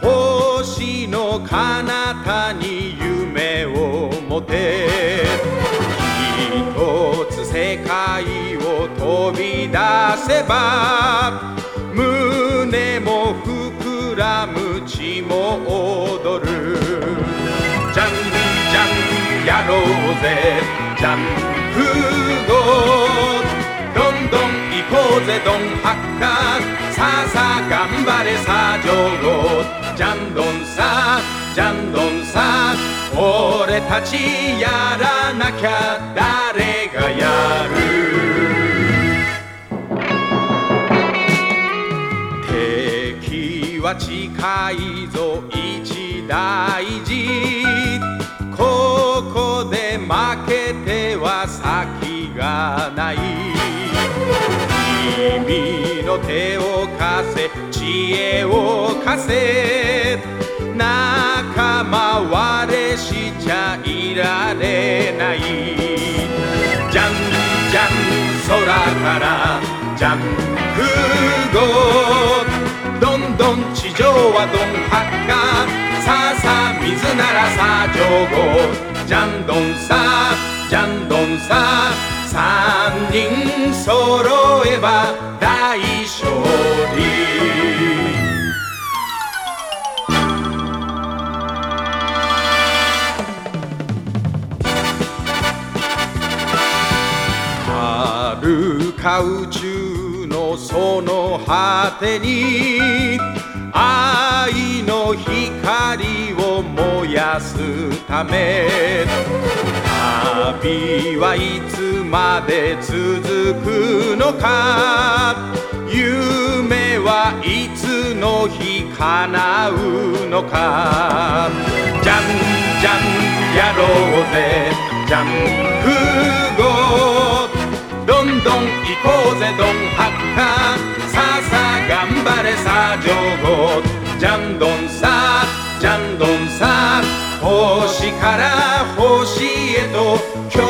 星の彼方に夢を持て。一つ世界を飛び出せば胸も膨らむ血も踊る。ジャンジャンやろうぜ。ジャンプ号どんどん行こうぜドンハッカーささあジャンドンさジャンドンさ俺たちやらなきゃ誰がやる？敵は近いぞ一大事。ここで負けては先がない。君の手を貸せ知恵を貸せ。ジャンプ号どんどん地上はどんはっかさあさあ水ならさあ上号。ジャンドンさあジャンドンさ。あ三人揃えば大勝利。か宇宙のその果てに愛の光を燃やすため。旅はいつまで続くのか。夢はいつの日叶うのか。じゃんじゃんやろうぜ。ジャン。プ号どんどん行こうぜさあさあ頑張れさあ上皇じゃんどんさあじゃんどんさあ。星から星へと今日